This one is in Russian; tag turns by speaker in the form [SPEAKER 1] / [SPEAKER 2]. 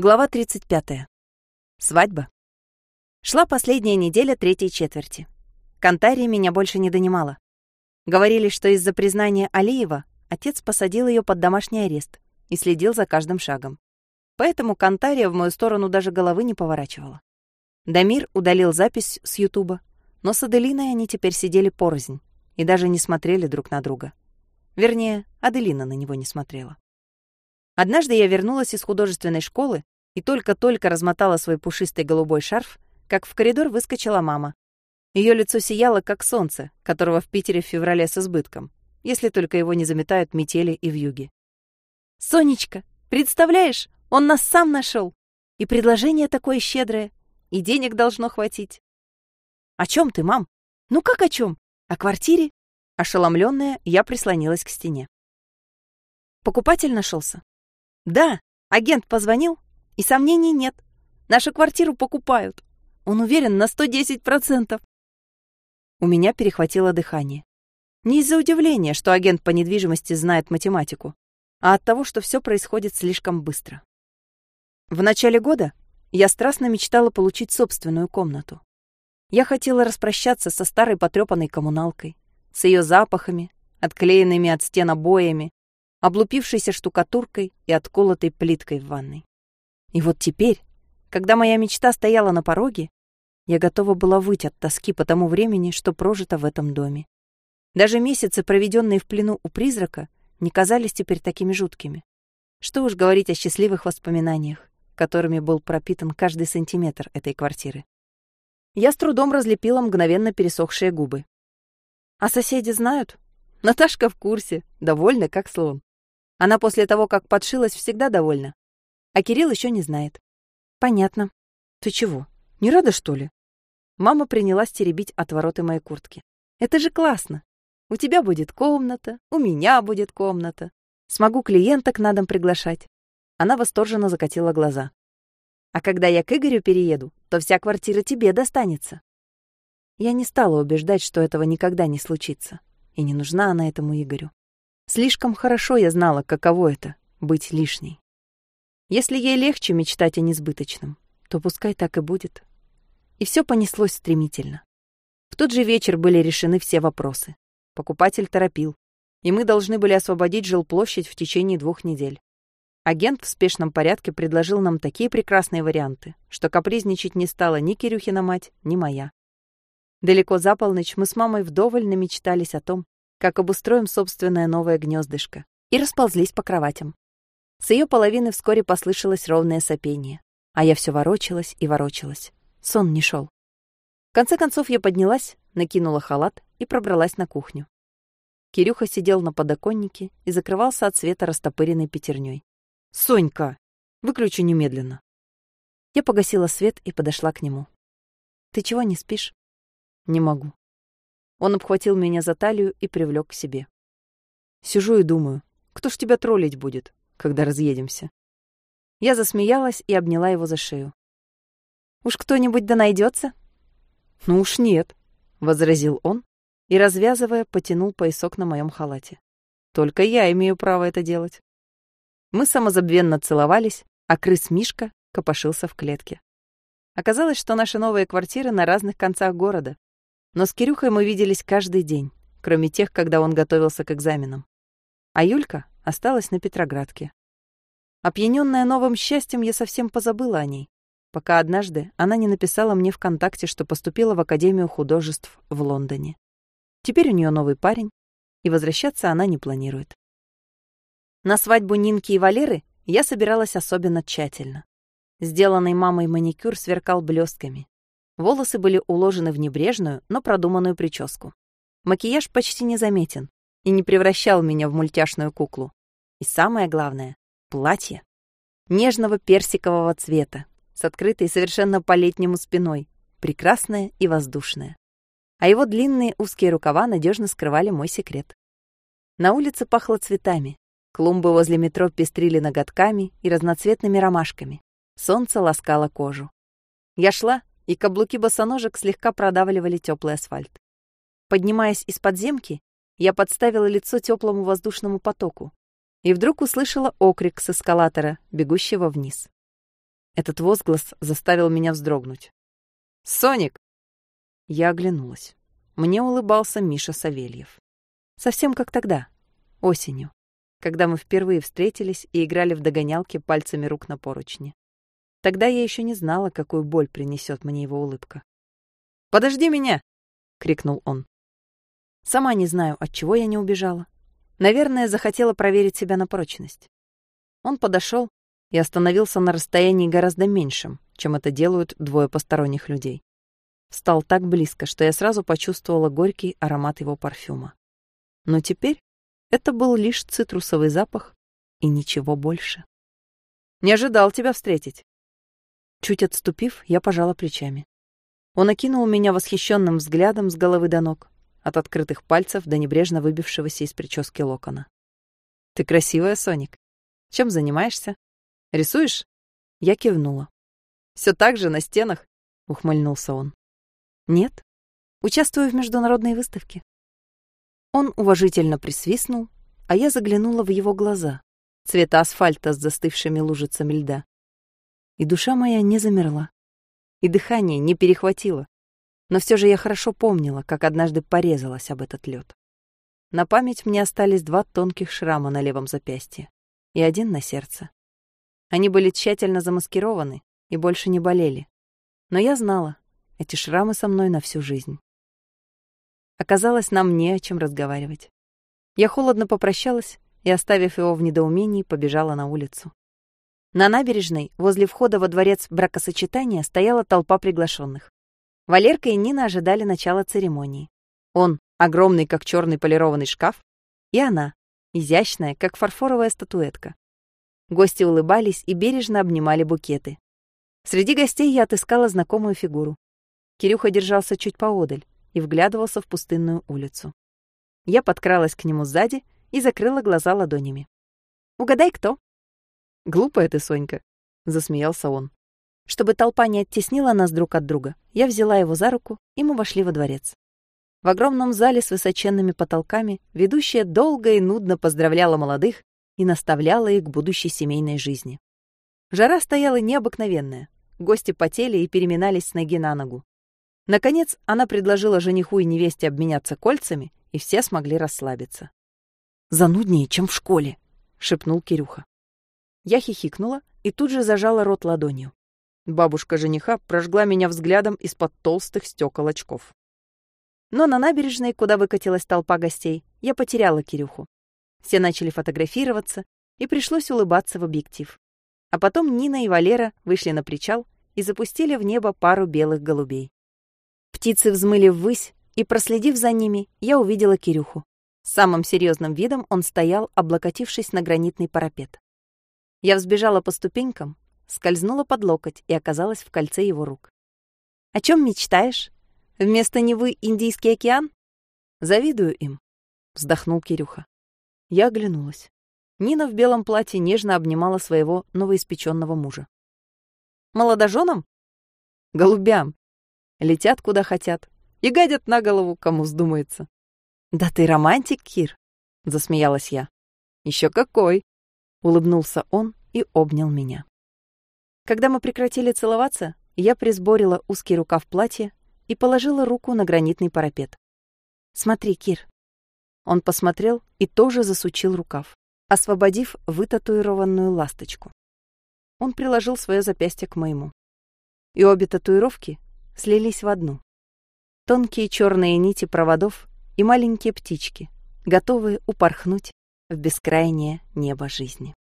[SPEAKER 1] Глава 35. Свадьба. Шла последняя неделя третьей четверти. Кантария меня больше не донимала. Говорили, что из-за признания Алиева отец посадил ее под домашний арест и следил за каждым шагом. Поэтому Кантария в мою сторону даже головы не поворачивала. Дамир удалил запись с Ютуба, но с Аделиной они теперь сидели порознь и даже не смотрели друг на друга. Вернее, Аделина на него не смотрела. Однажды я вернулась из художественной школы и только-только размотала свой пушистый голубой шарф, как в коридор выскочила мама. Ее лицо сияло, как солнце, которого в Питере в феврале с избытком, если только его не заметают метели и вьюги. «Сонечка, представляешь, он нас сам нашел! И предложение такое щедрое, и денег должно хватить». «О чем ты, мам? Ну как о чем? О квартире?» Ошеломленная, я прислонилась к стене. Покупатель нашелся. Да, агент позвонил, и сомнений нет. Нашу квартиру покупают. Он уверен на 110%. У меня перехватило дыхание. Не из-за удивления, что агент по недвижимости знает математику, а от того, что все происходит слишком быстро. В начале года я страстно мечтала получить собственную комнату. Я хотела распрощаться со старой потрепанной коммуналкой, с ее запахами, отклеенными от стен обоями, облупившейся штукатуркой и отколотой плиткой в ванной. И вот теперь, когда моя мечта стояла на пороге, я готова была выть от тоски по тому времени, что прожито в этом доме. Даже месяцы, проведенные в плену у призрака, не казались теперь такими жуткими. Что уж говорить о счастливых воспоминаниях, которыми был пропитан каждый сантиметр этой квартиры. Я с трудом разлепила мгновенно пересохшие губы. А соседи знают? Наташка в курсе, довольна как слон. Она после того, как подшилась, всегда довольна. А Кирилл еще не знает. Понятно. Ты чего, не рада, что ли? Мама принялась теребить отвороты моей куртки. Это же классно. У тебя будет комната, у меня будет комната. Смогу клиенток на дом приглашать. Она восторженно закатила глаза. А когда я к Игорю перееду, то вся квартира тебе достанется. Я не стала убеждать, что этого никогда не случится. И не нужна она этому Игорю. Слишком хорошо я знала, каково это — быть лишней. Если ей легче мечтать о несбыточном, то пускай так и будет. И все понеслось стремительно. В тот же вечер были решены все вопросы. Покупатель торопил, и мы должны были освободить жилплощадь в течение двух недель. Агент в спешном порядке предложил нам такие прекрасные варианты, что капризничать не стала ни Кирюхина мать, ни моя. Далеко за полночь мы с мамой вдоволь намечтались о том, как обустроим собственное новое гнездышко, и расползлись по кроватям. С ее половины вскоре послышалось ровное сопение, а я все ворочалась и ворочалась. Сон не шел. В конце концов я поднялась, накинула халат и пробралась на кухню. Кирюха сидел на подоконнике и закрывался от света растопыренной пятерней. «Сонька! Выключи немедленно!» Я погасила свет и подошла к нему. «Ты чего не спишь?» «Не могу. Он обхватил меня за талию и привлек к себе. Сижу и думаю, кто ж тебя троллить будет, когда разъедемся? Я засмеялась и обняла его за шею. «Уж кто-нибудь да найдется? «Ну уж нет», — возразил он и, развязывая, потянул поясок на моем халате. «Только я имею право это делать». Мы самозабвенно целовались, а крыс Мишка копошился в клетке. Оказалось, что наши новые квартиры на разных концах города, но с Кирюхой мы виделись каждый день, кроме тех, когда он готовился к экзаменам. А Юлька осталась на Петроградке. Опьянённая новым счастьем, я совсем позабыла о ней, пока однажды она не написала мне ВКонтакте, что поступила в Академию художеств в Лондоне. Теперь у нее новый парень, и возвращаться она не планирует. На свадьбу Нинки и Валеры я собиралась особенно тщательно. Сделанный мамой маникюр сверкал блестками. Волосы были уложены в небрежную, но продуманную прическу. Макияж почти незаметен и не превращал меня в мультяшную куклу. И самое главное — платье. Нежного персикового цвета, с открытой совершенно по-летнему спиной, прекрасное и воздушное. А его длинные узкие рукава надежно скрывали мой секрет. На улице пахло цветами. Клумбы возле метро пестрили ноготками и разноцветными ромашками. Солнце ласкало кожу. Я шла, и каблуки босоножек слегка продавливали теплый асфальт. Поднимаясь из подземки, я подставила лицо теплому воздушному потоку и вдруг услышала окрик с эскалатора, бегущего вниз. Этот возглас заставил меня вздрогнуть. «Соник!» Я оглянулась. Мне улыбался Миша Савельев. Совсем как тогда, осенью, когда мы впервые встретились и играли в догонялки пальцами рук на поручни. Тогда я еще не знала, какую боль принесет мне его улыбка. «Подожди меня!» — крикнул он. Сама не знаю, от чего я не убежала. Наверное, захотела проверить себя на прочность. Он подошел и остановился на расстоянии гораздо меньшем, чем это делают двое посторонних людей. Стал так близко, что я сразу почувствовала горький аромат его парфюма. Но теперь это был лишь цитрусовый запах и ничего больше. «Не ожидал тебя встретить». Чуть отступив, я пожала плечами. Он окинул меня восхищенным взглядом с головы до ног, от открытых пальцев до небрежно выбившегося из прически локона. «Ты красивая, Соник. Чем занимаешься? Рисуешь?» Я кивнула. «Все так же на стенах?» — ухмыльнулся он. «Нет. Участвую в международной выставке. Он уважительно присвистнул, а я заглянула в его глаза, цвета асфальта с застывшими лужицами льда. И душа моя не замерла, и дыхание не перехватило. Но все же я хорошо помнила, как однажды порезалась об этот лед. На память мне остались два тонких шрама на левом запястье и один на сердце. Они были тщательно замаскированы и больше не болели. Но я знала, эти шрамы со мной на всю жизнь. Оказалось, нам не о чем разговаривать. Я холодно попрощалась и, оставив его в недоумении, побежала на улицу. На набережной, возле входа во дворец бракосочетания, стояла толпа приглашенных. Валерка и Нина ожидали начала церемонии. Он, огромный, как черный полированный шкаф, и она, изящная, как фарфоровая статуэтка. Гости улыбались и бережно обнимали букеты. Среди гостей я отыскала знакомую фигуру. Кирюха держался чуть поодаль, и вглядывался в пустынную улицу. Я подкралась к нему сзади и закрыла глаза ладонями. «Угадай, кто?» «Глупая ты, Сонька», — засмеялся он. Чтобы толпа не оттеснила нас друг от друга, я взяла его за руку, и мы вошли во дворец. В огромном зале с высоченными потолками ведущая долго и нудно поздравляла молодых и наставляла их к будущей семейной жизни. Жара стояла необыкновенная. Гости потели и переминались с ноги на ногу. Наконец, она предложила жениху и невесте обменяться кольцами, и все смогли расслабиться. «Зануднее, чем в школе», — шепнул Кирюха. Я хихикнула и тут же зажала рот ладонью. Бабушка жениха прожгла меня взглядом из-под толстых стекол очков. Но на набережной, куда выкатилась толпа гостей, я потеряла Кирюху. Все начали фотографироваться, и пришлось улыбаться в объектив. А потом Нина и Валера вышли на причал и запустили в небо пару белых голубей. Птицы взмыли ввысь, и, проследив за ними, я увидела Кирюху. Самым серьезным видом он стоял, облокотившись на гранитный парапет. Я взбежала по ступенькам, скользнула под локоть и оказалась в кольце его рук. «О чем мечтаешь? Вместо Невы Индийский океан?» «Завидую им», — вздохнул Кирюха. Я оглянулась. Нина в белом платье нежно обнимала своего новоиспеченного мужа. «Молодоженам?» «Голубям», летят куда хотят и гадят на голову, кому вздумается. «Да ты романтик, Кир!» — засмеялась я. Еще какой!» — улыбнулся он и обнял меня. Когда мы прекратили целоваться, я присборила узкий рукав платья и положила руку на гранитный парапет. «Смотри, Кир». Он посмотрел и тоже засучил рукав, освободив вытатуированную ласточку. Он приложил свое запястье к моему. И обе татуировки слились в одну. Тонкие черные нити проводов и маленькие птички, готовые упорхнуть в бескрайнее небо жизни.